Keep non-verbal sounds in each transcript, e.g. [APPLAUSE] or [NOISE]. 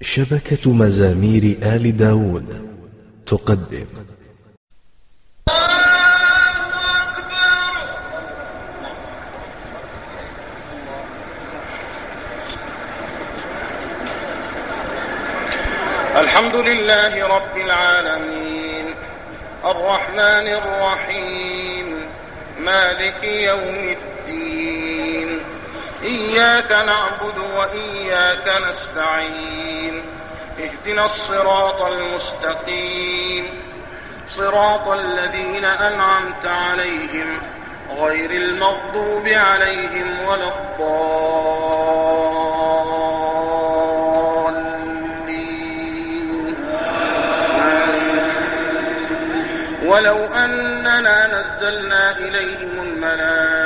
شبكة مزامير آل داود تقدم. الحمد لله رب العالمين. الرحمن الرحيم. مالك يوم الدين. إياك نعبد وإياك نستعين. اهدنا الصراط المستقيم. صراط الذين أنعمت عليهم غير المغضوب عليهم ولا الضالين. ولو أننا نزلنا إليهم الملائكة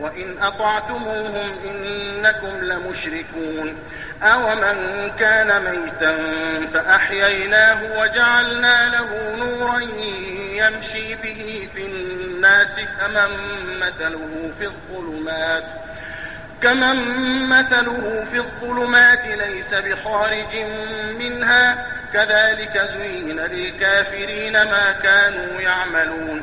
وإن أطعتموهم إنكم لمشركون. أومن كان ميتا فأحييناه وجعلنا له نورا يمشي به في الناس كمن مثله في الظلمات كمن مثله في الظلمات ليس بخارج منها. كذلك زين للكافرين ما كانوا يعملون.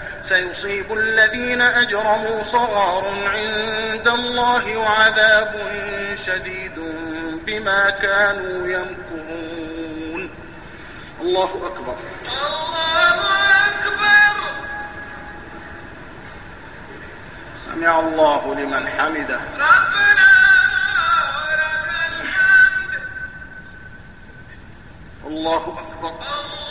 سيصيب الذين أجرموا صغار عند الله وعذاب شديد بما كانوا يمكرون. الله أكبر. الله أكبر. سمع الله لمن حمده. ربنا ولك الحمد. الله أكبر. الله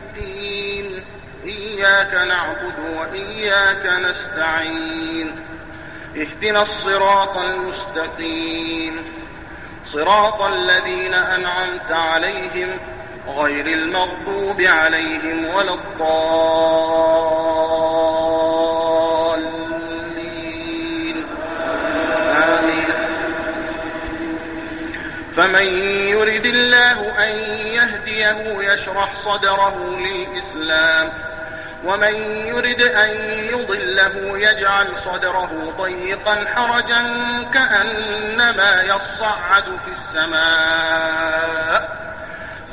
إياك نعبد وإياك نستعين. اهدنا الصراط المستقيم. صراط الذين أنعمت عليهم غير المغضوب عليهم ولا الضالين. آمين. فمن يرد الله أن يهديه يشرح صدره للإسلام. ومن يرد أن يضله يجعل صدره ضيقا حرجا كأنما يصعد في السماء.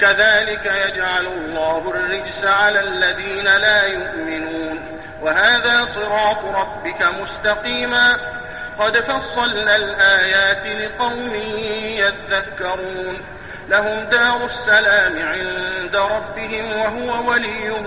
كذلك يجعل الله الرجس على الذين لا يؤمنون. وهذا صراط ربك مستقيما. قد فصلنا الآيات لقوم يذكرون. لهم دار السلام عند ربهم وهو وليهم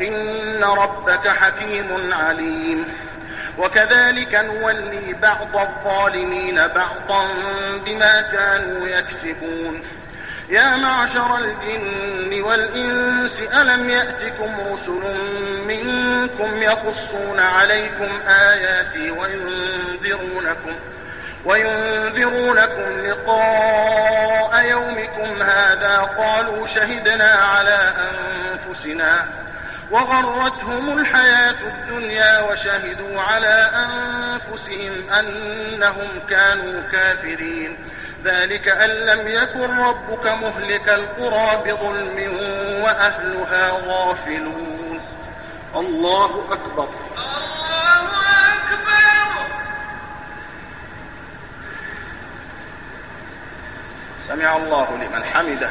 إن ربك حكيم عليم. وكذلك نولي بعض الظالمين بعضا بما كانوا يكسبون. يا معشر الجن والإنس ألم يأتكم رسل منكم يقصون عليكم آياتي وينذرونكم وينذرونكم لقاء يومكم هذا؟ قالوا شهدنا على أنفسنا. وغرتهم الحياة الدنيا وشهدوا على أنفسهم أنهم كانوا كافرين. ذلك أن لم يكن ربك مهلك القرى بظلم وأهلها غافلون. الله أكبر. الله أكبر سمع الله لمن حمده.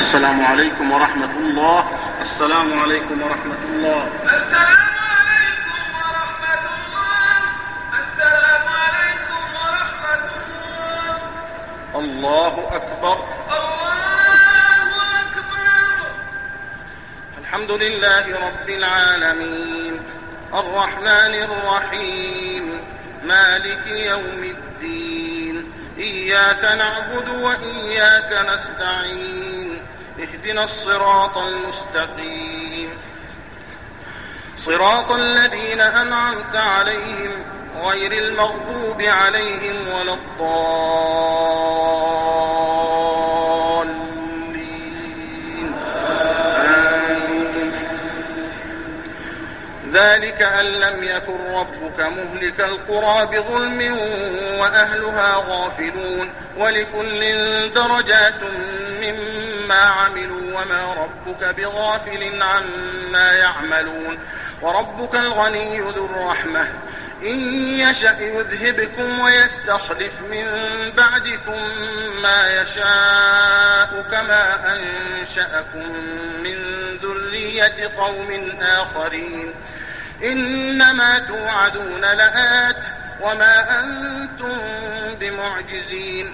السلام عليكم ورحمة الله. السلام عليكم ورحمة الله. السلام عليكم ورحمة الله. السلام عليكم ورحمة الله. الله أكبر. الله أكبر. الحمد لله رب العالمين. الرحمن الرحيم. مالك يوم الدين. إياك نعبد وإياك نستعين. اهدنا الصراط المستقيم. صراط الذين أنعمت عليهم غير المغضوب عليهم ولا الضالين. آمين ذلك أن لم يكن ربك مهلك القرى بظلم وأهلها غافلون. ولكل درجات مما عملوا وما ربك بغافل عما يعملون. وربك الغني ذو الرحمة. إن يشأ يذهبكم ويستخلف من بعدكم ما يشاء كما أنشأكم من ذرية قوم آخرين. إنما توعدون لآت وما أنتم بمعجزين.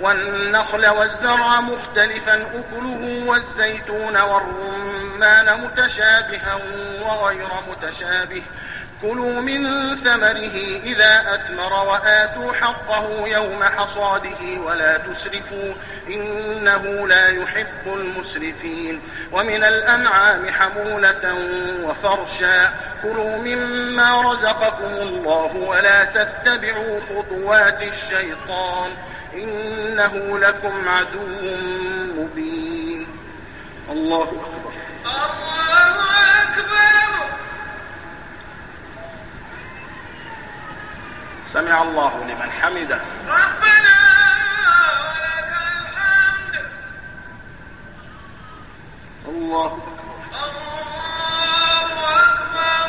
والنخل والزرع مختلفا أكله والزيتون والرمان متشابها وغير متشابه. كلوا من ثمره إذا أثمر وآتوا حقه يوم حصاده ولا تسرفوا إنه لا يحب المسرفين. ومن الأنعام حمولة وفرشا. كلوا مما رزقكم الله ولا تتبعوا خطوات الشيطان. إنه لكم عدو مبين. الله أكبر. الله أكبر سمع الله لمن حمده. ربنا ولك الحمد الله أكبر الله أكبر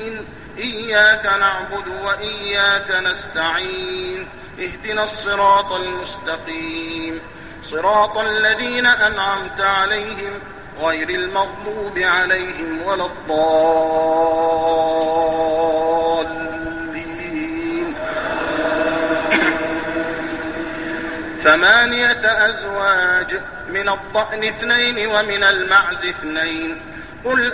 إياك نعبد وإياك نستعين. اهدنا الصراط المستقيم. صراط الذين أنعمت عليهم غير المغضوب عليهم ولا الضالين. [COUGHS] ثمانية أزواج من الضأن اثنين ومن المعز اثنين. قل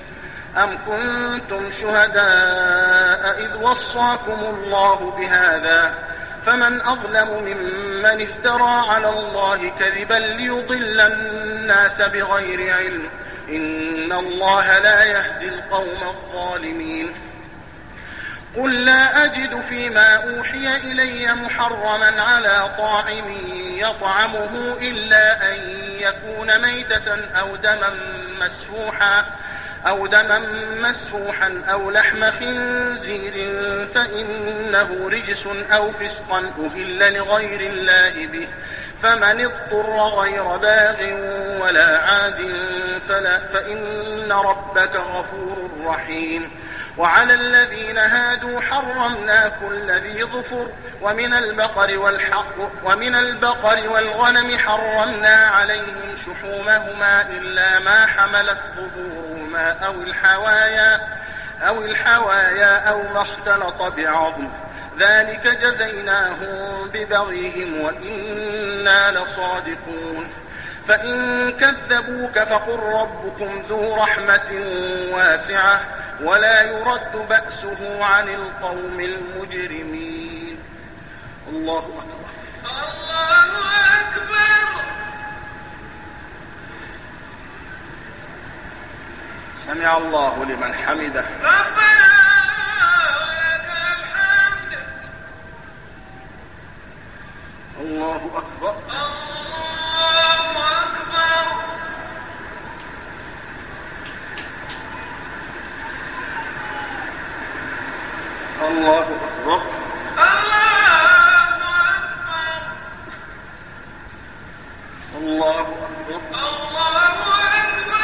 أم كنتم شهداء إذ وصاكم الله بهذا فمن أظلم ممن افترى على الله كذبا ليضل الناس بغير علم إن الله لا يهدي القوم الظالمين قل لا أجد فيما أوحي إلي محرما على طاعم يطعمه إلا أن يكون ميتة أو دما مسفوحا أو دما مسفوحا أو لحم خنزير فإنه رجس أو فسقا أهل لغير الله به. فمن اضطر غير باغ ولا عاد فلا فإن ربك غفور رحيم. وعلى الذين هادوا حرمنا كل ذي ظفر ومن البقر والحق ومن البقر والغنم حرمنا عليهم شحومهما إلا ما حملت ظهورهما أو الحوايا أو الحوايا أو ما اختلط بعظم. ذلك جزيناهم ببغيهم وإنا لصادقون. فإن كذبوك فقل ربكم ذو رحمة واسعة ولا يرد بأسه عن القوم المجرمين. الله أكبر. الله أكبر. سمع الله لمن حمده. ربنا ولك الحمد. الله أكبر الله أكبر الله أكبر الله الله أكبر أكبر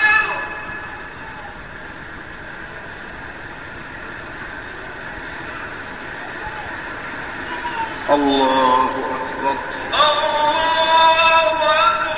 الله أكبر الله أكبر الله أكبر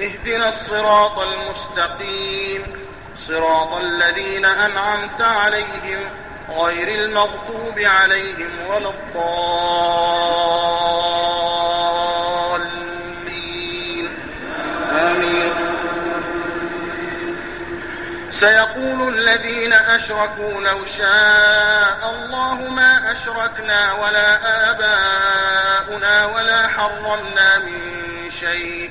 اهدنا الصراط المستقيم. صراط الذين أنعمت عليهم غير المغضوب عليهم ولا الضالين. آمين. سيقول الذين أشركوا لو شاء الله ما أشركنا ولا آباؤنا ولا حرمنا من شيء.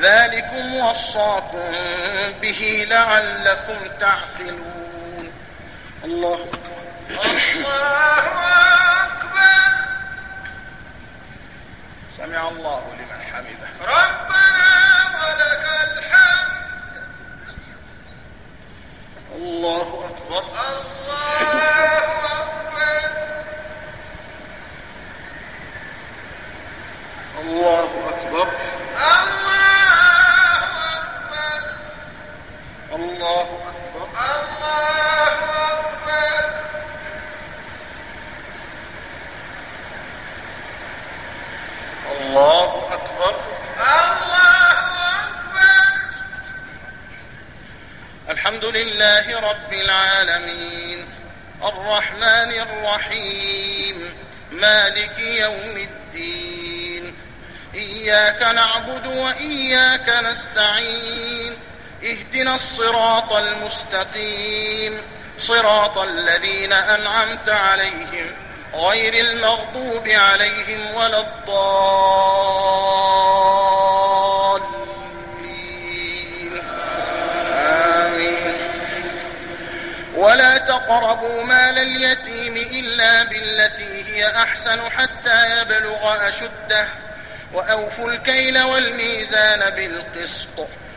ذلكم وصاكم به لعلكم تعقلون. الله الله أكبر. سمع الله لمن حمده. المستقيم. صراط الذين أنعمت عليهم غير المغضوب عليهم ولا الضالين. آمين. ولا تقربوا مال اليتيم إلا بالتي هي أحسن حتى يبلغ أشده. وأوفوا الكيل والميزان بالقسط.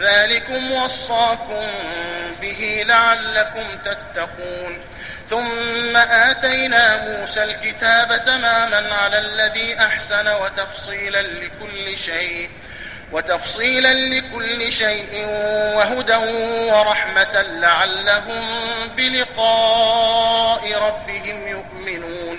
ذلكم وصاكم به لعلكم تتقون. ثم آتينا موسى الكتاب تماما على الذي أحسن وتفصيلا لكل شيء وتفصيلا لكل شيء وهدى ورحمة لعلهم بلقاء ربهم يؤمنون.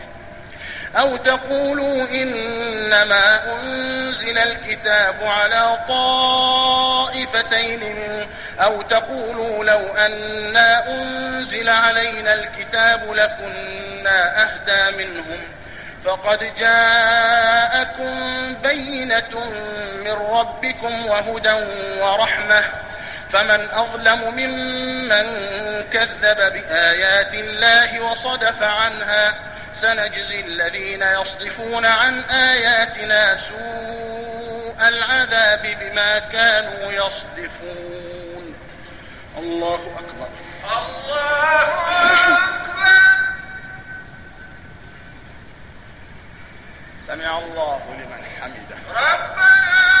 أو تقولوا إنما أنزل الكتاب على طائفتين من أو تقولوا لو أنا أنزل علينا الكتاب لكنا أهدى منهم. فقد جاءكم بينة من ربكم وهدى ورحمة. فمن أظلم ممن كذب بآيات الله وصدف عنها سنجزي الذين يصدفون عن آياتنا سوء العذاب بما كانوا يصدفون. الله أكبر. الله أكبر. سمع الله لمن حمده. ربنا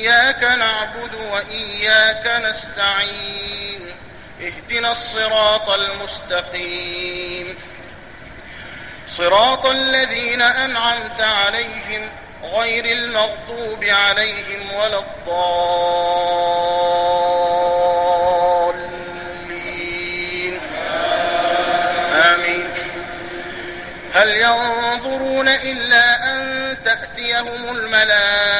إياك نعبد وإياك نستعين. اهدنا الصراط المستقيم. صراط الذين أنعمت عليهم غير المغضوب عليهم ولا الضالين. آمين. هل ينظرون إلا أن تأتيهم الملائكة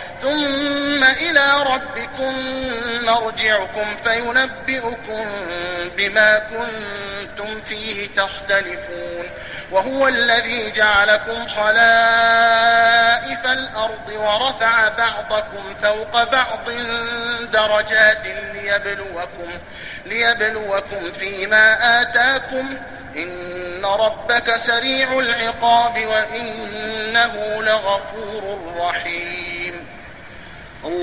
ثم إلى ربكم مرجعكم فينبئكم بما كنتم فيه تختلفون. وهو الذي جعلكم خلائف الأرض ورفع بعضكم فوق بعض درجات ليبلوكم ليبلوكم فيما آتاكم. إن ربك سريع العقاب وإنه لغفور رحيم.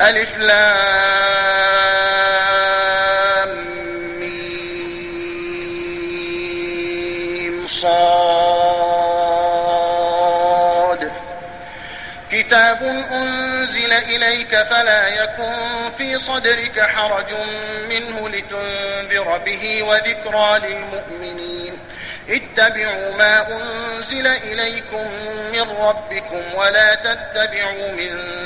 ألف لام ميم صاد. كتاب أنزل إليك فلا يكن في صدرك حرج منه لتنذر به وذكرى للمؤمنين. اتبعوا ما أنزل إليكم من ربكم ولا تتبعوا من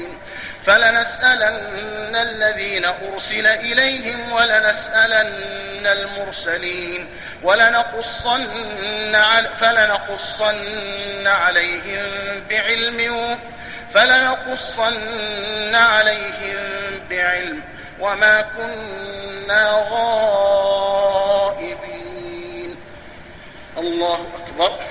فلنسألن الذين أرسل إليهم ولنسألن المرسلين ولنقصن على فلنقصن عليهم بعلم فلنقصن عليهم بعلم. وما كنا غائبين. الله أكبر.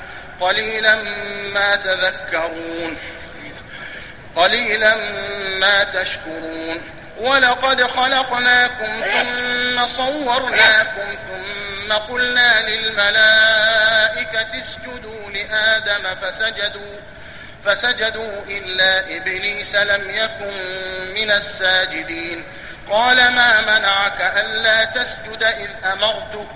قليلا ما تذكرون. قليلا ما تشكرون. ولقد خلقناكم ثم صورناكم ثم قلنا للملائكة اسجدوا لآدم فسجدوا فسجدوا إلا إبليس لم يكن من الساجدين. قال ما منعك ألا تسجد إذ أمرتك؟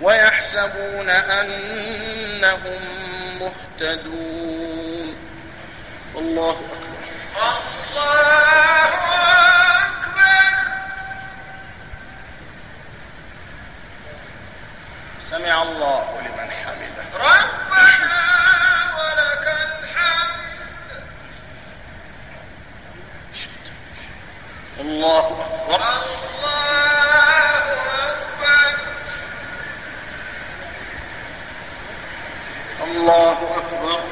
ويحسبون أنهم مهتدون. الله أكبر. الله أكبر. سمع الله لمن حمده. ربنا ولك الحمد. الله أكبر. الله أكبر الله أكبر.